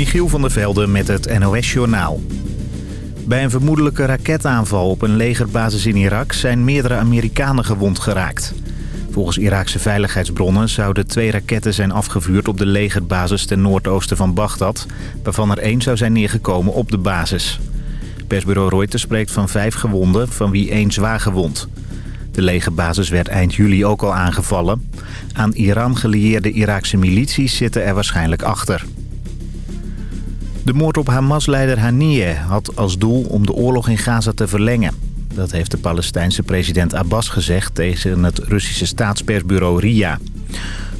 Michiel van der Velde met het NOS-journaal. Bij een vermoedelijke raketaanval op een legerbasis in Irak... zijn meerdere Amerikanen gewond geraakt. Volgens Iraakse veiligheidsbronnen zouden twee raketten zijn afgevuurd... op de legerbasis ten noordoosten van Bagdad... waarvan er één zou zijn neergekomen op de basis. Persbureau Reuters spreekt van vijf gewonden, van wie één zwaar gewond. De legerbasis werd eind juli ook al aangevallen. Aan Iran gelieerde Iraakse milities zitten er waarschijnlijk achter. De moord op Hamas-leider Haniyeh had als doel om de oorlog in Gaza te verlengen. Dat heeft de Palestijnse president Abbas gezegd tegen het Russische staatspersbureau RIA.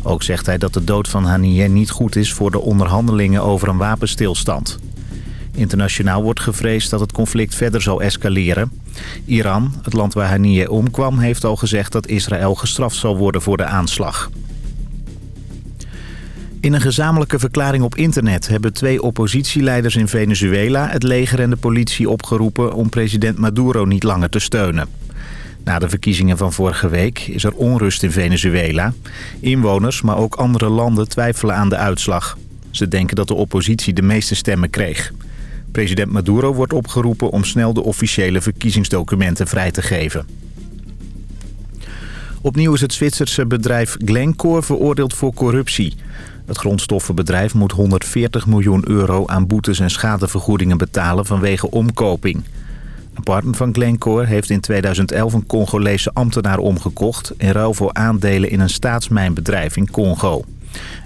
Ook zegt hij dat de dood van Haniyeh niet goed is voor de onderhandelingen over een wapenstilstand. Internationaal wordt gevreesd dat het conflict verder zal escaleren. Iran, het land waar Haniyeh omkwam, heeft al gezegd dat Israël gestraft zal worden voor de aanslag. In een gezamenlijke verklaring op internet hebben twee oppositieleiders in Venezuela... het leger en de politie opgeroepen om president Maduro niet langer te steunen. Na de verkiezingen van vorige week is er onrust in Venezuela. Inwoners, maar ook andere landen twijfelen aan de uitslag. Ze denken dat de oppositie de meeste stemmen kreeg. President Maduro wordt opgeroepen om snel de officiële verkiezingsdocumenten vrij te geven. Opnieuw is het Zwitserse bedrijf Glencore veroordeeld voor corruptie. Het grondstoffenbedrijf moet 140 miljoen euro aan boetes en schadevergoedingen betalen vanwege omkoping. Een partner van Glencore heeft in 2011 een Congolese ambtenaar omgekocht... in ruil voor aandelen in een staatsmijnbedrijf in Congo.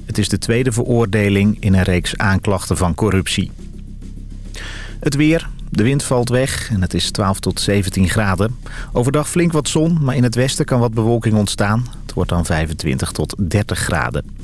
Het is de tweede veroordeling in een reeks aanklachten van corruptie. Het weer. De wind valt weg en het is 12 tot 17 graden. Overdag flink wat zon, maar in het westen kan wat bewolking ontstaan. Het wordt dan 25 tot 30 graden.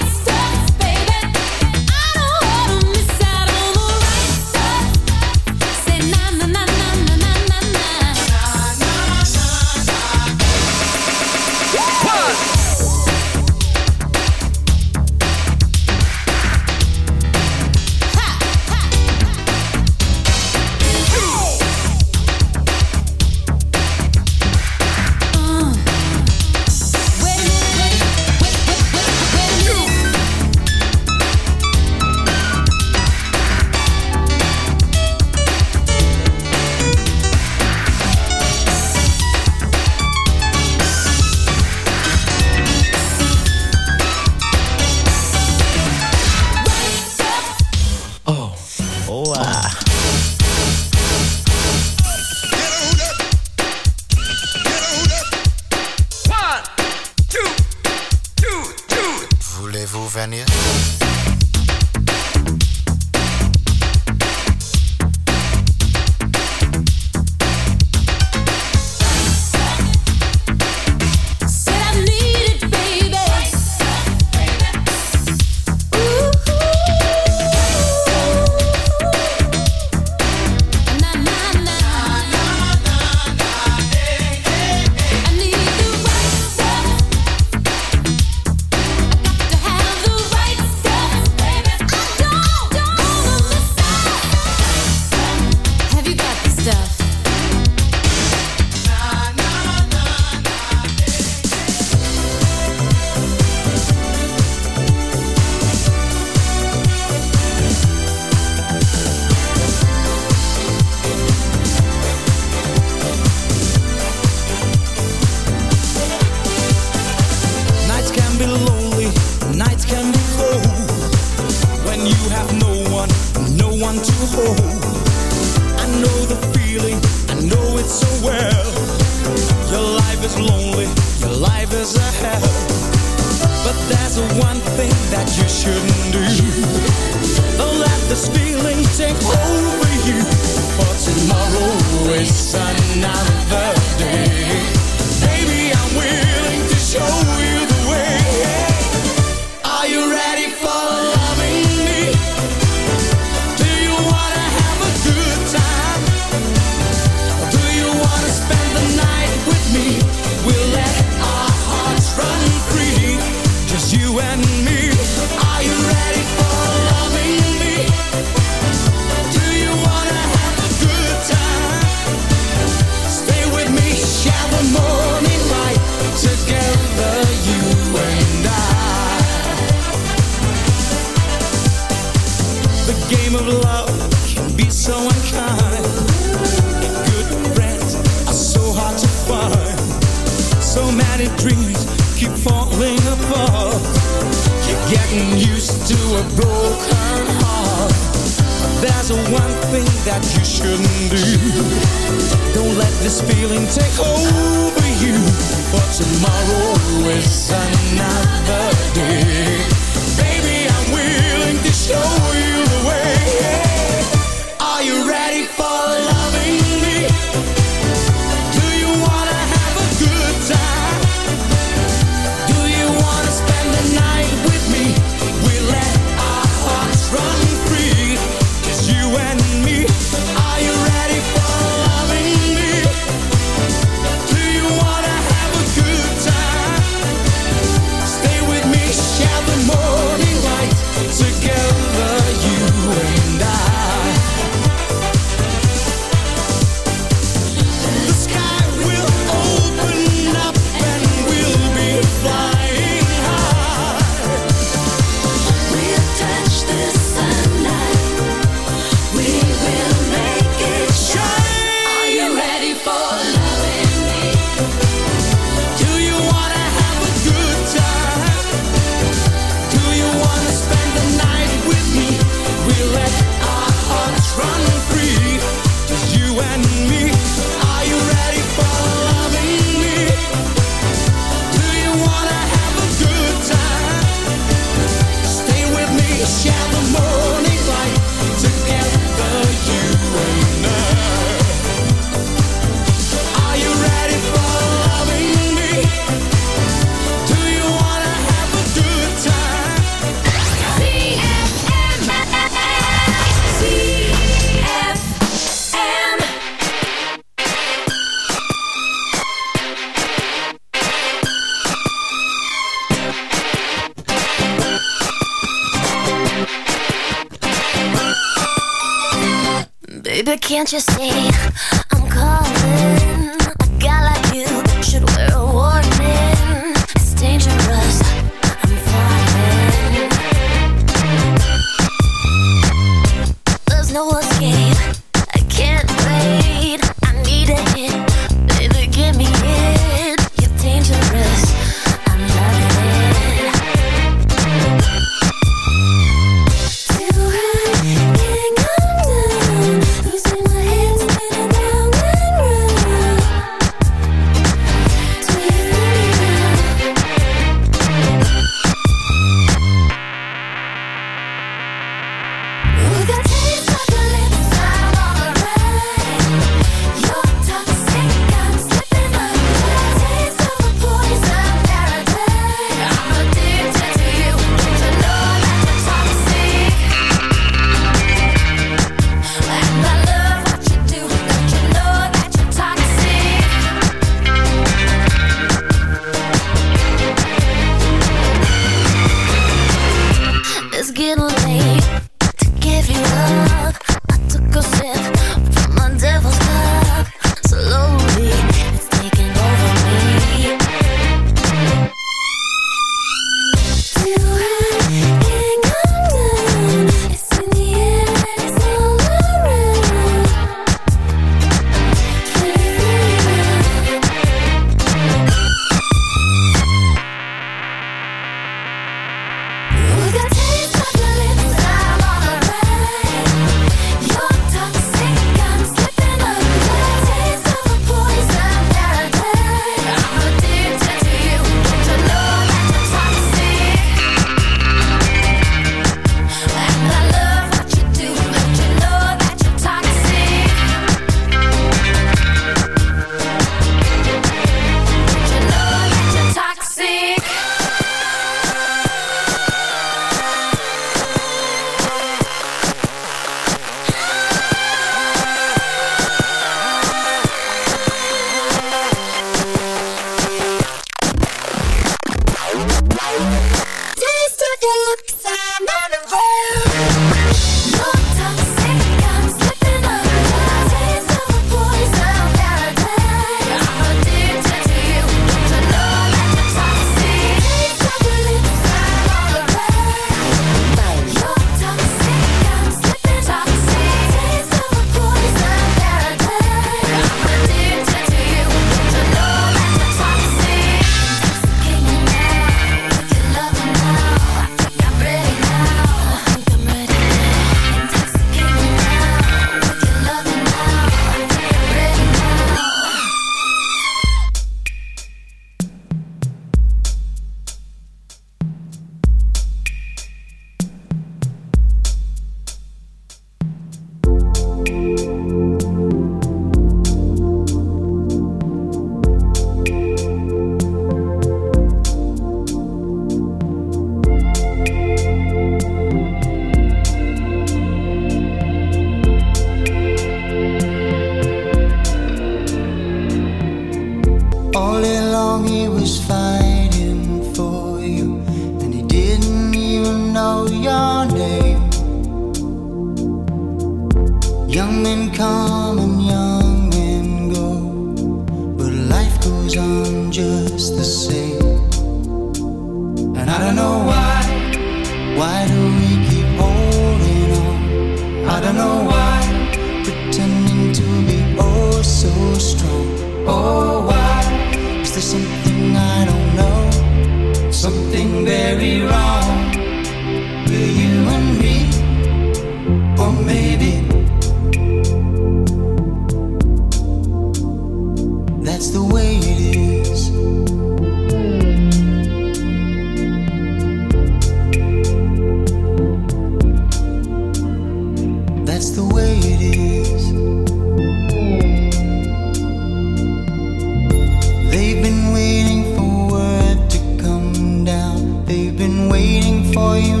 for you.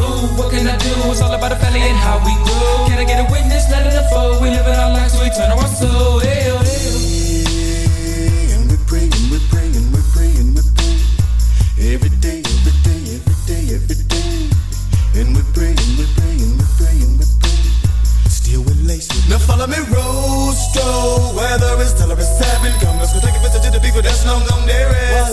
Ooh, what can I do? It's all about the family and how we grew. Can I get a witness? Let it unfold. We live in our lives, we turn our soul. Ew, oh, ew. Oh. And we we we we every day, every day, every day, every day. And we we we we. Still. Now follow me, Rose Weather is till it's seven. Come, let's go take a visit to the people that's long gone there. While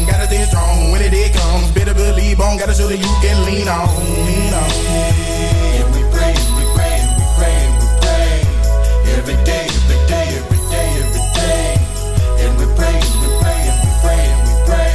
strong. When it, comes, better believe on. Got a shoulder you can lean on. Lean on. We we we we pray. Every day, every day, every day, every day. And we we we we pray.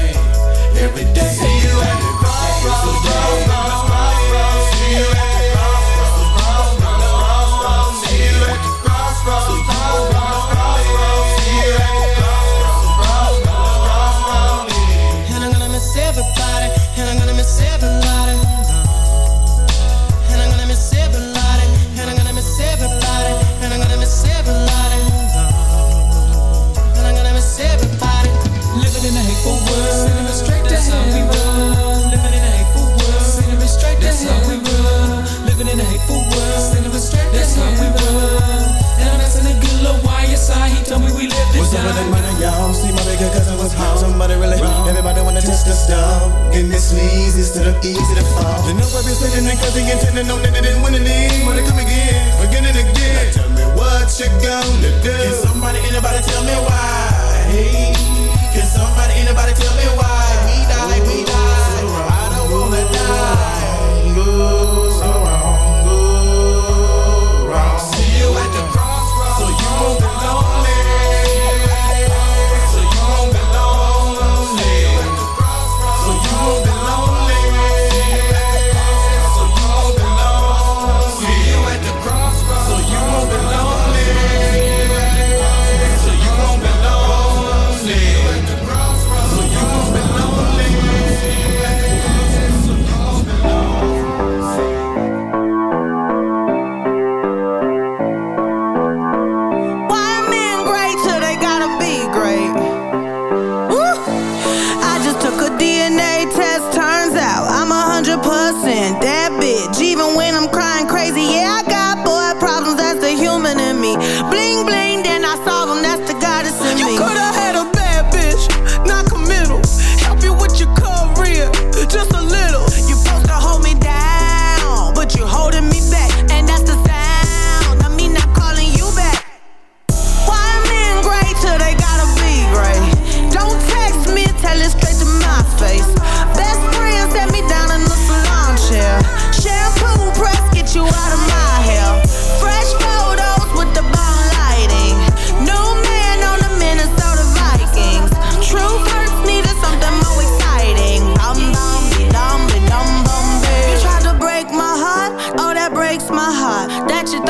Getting this sleazy instead of easy to fall. The number been sitting in cause he intended know that they didn't win the league. Wanna come again, again and again. Now tell me what you gonna do. Can somebody, anybody tell me why? Hey, can somebody, anybody tell me why?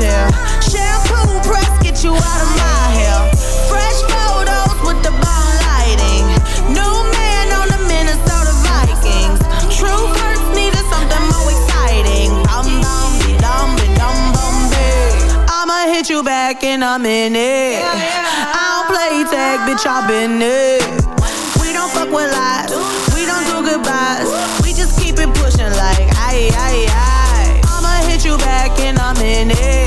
in the salon chair. Shampoo press, get you out of my hair. Fresh photos with the bomb lighting. New man on the Minnesota Vikings. True hurts needed something more exciting. Bum bum be dum be dum bum be. I'ma hit you back in a minute. I don't play tag, bitch, I've been it. We don't fuck with lies. We don't do goodbyes. We just keep it pushing like aye aye aye. I'ma hit you back in a minute.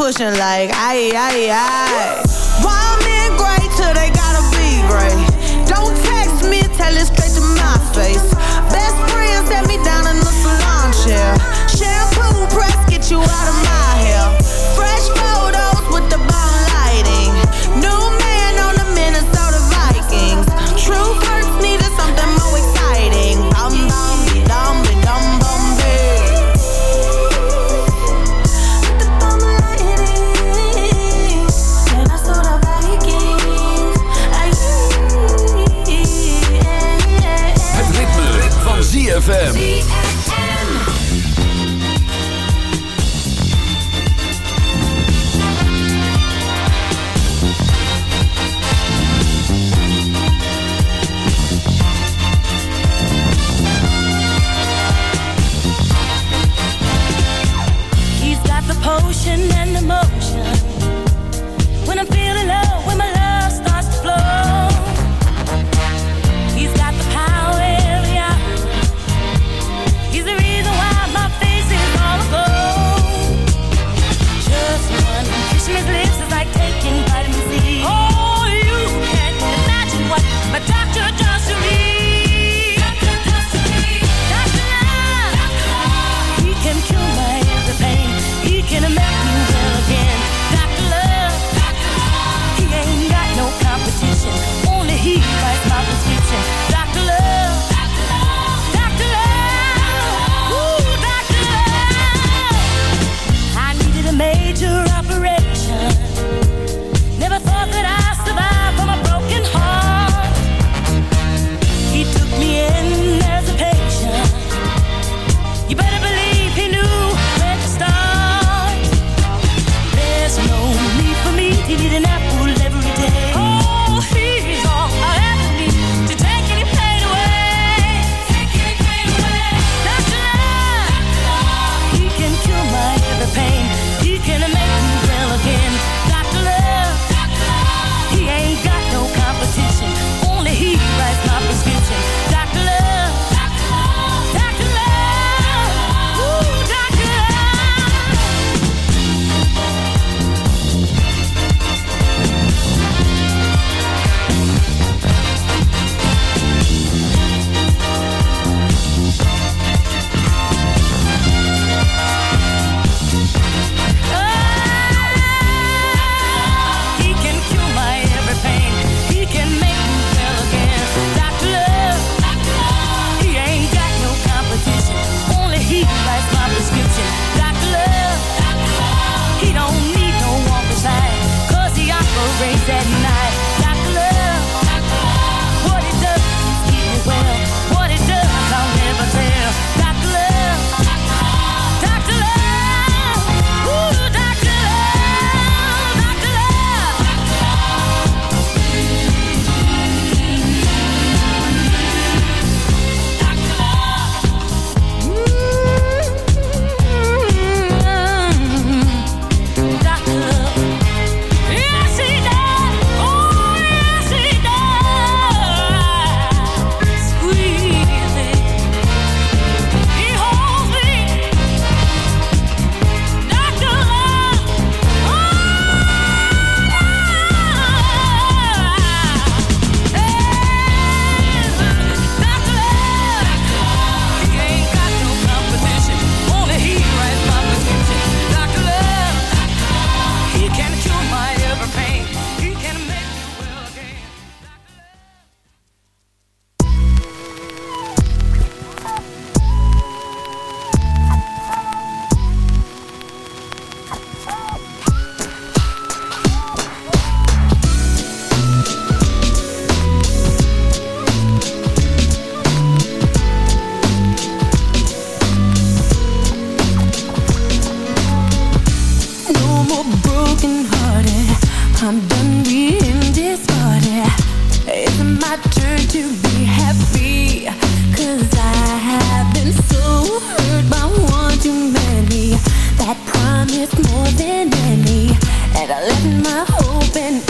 Pushing like aye aye aye. No more broken. I'm done being. It's my turn to be happy. I have been so hurt by one too many. That promised more than any. And I left my hope and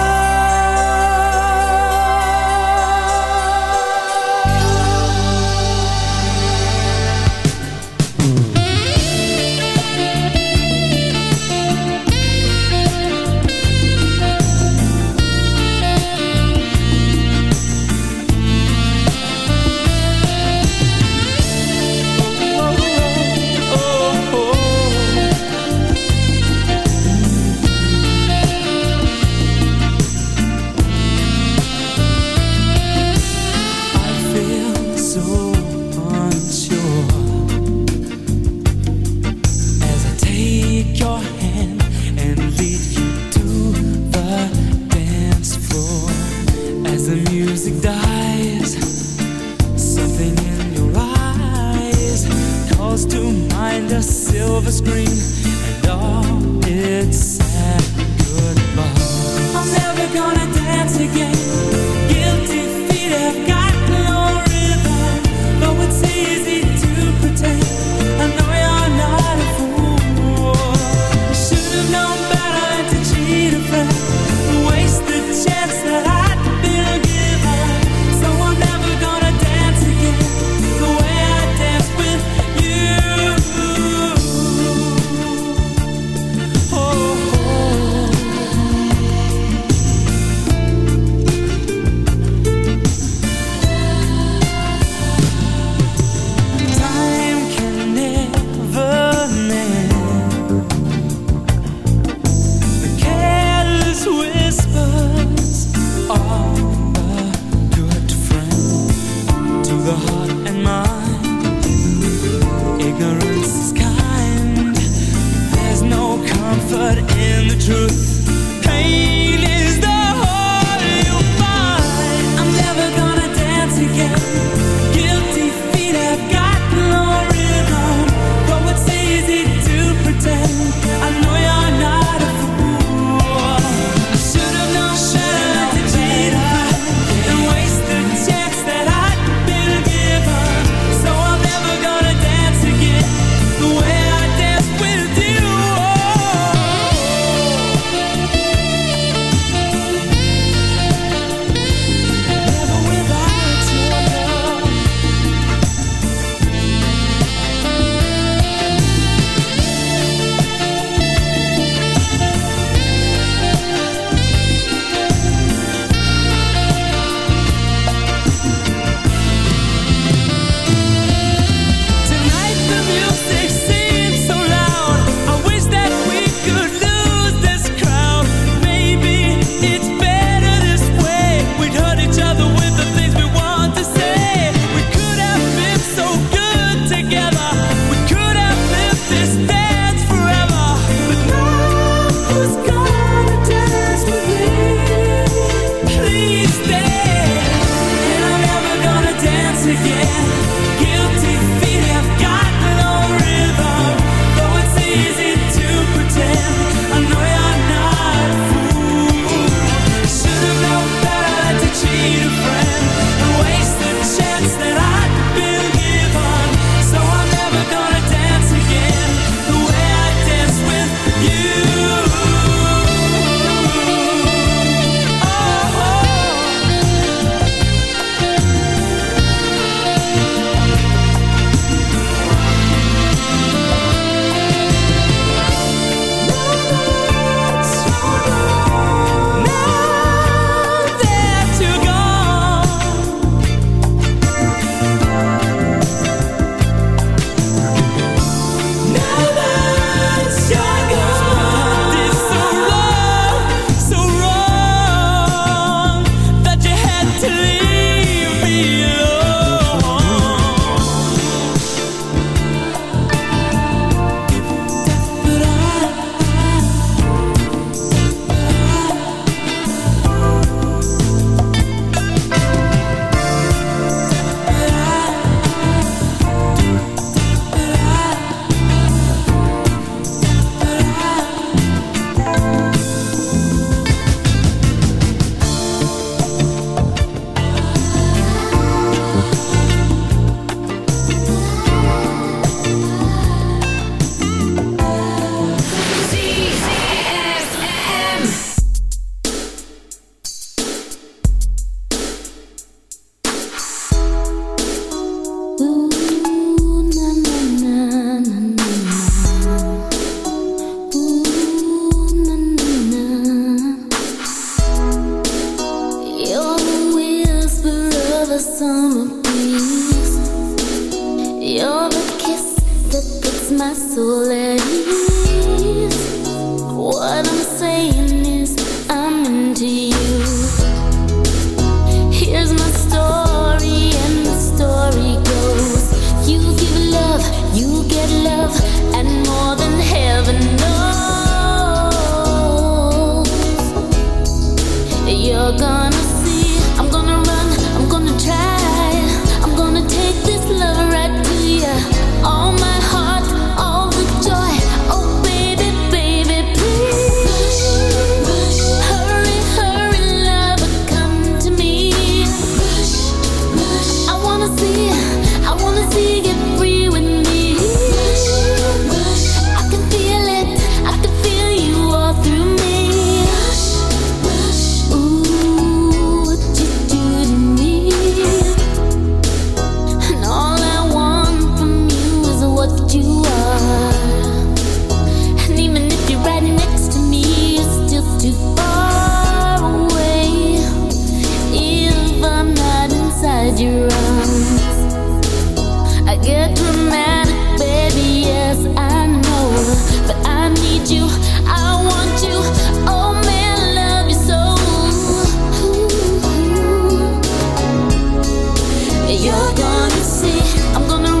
You're gonna see. I'm gonna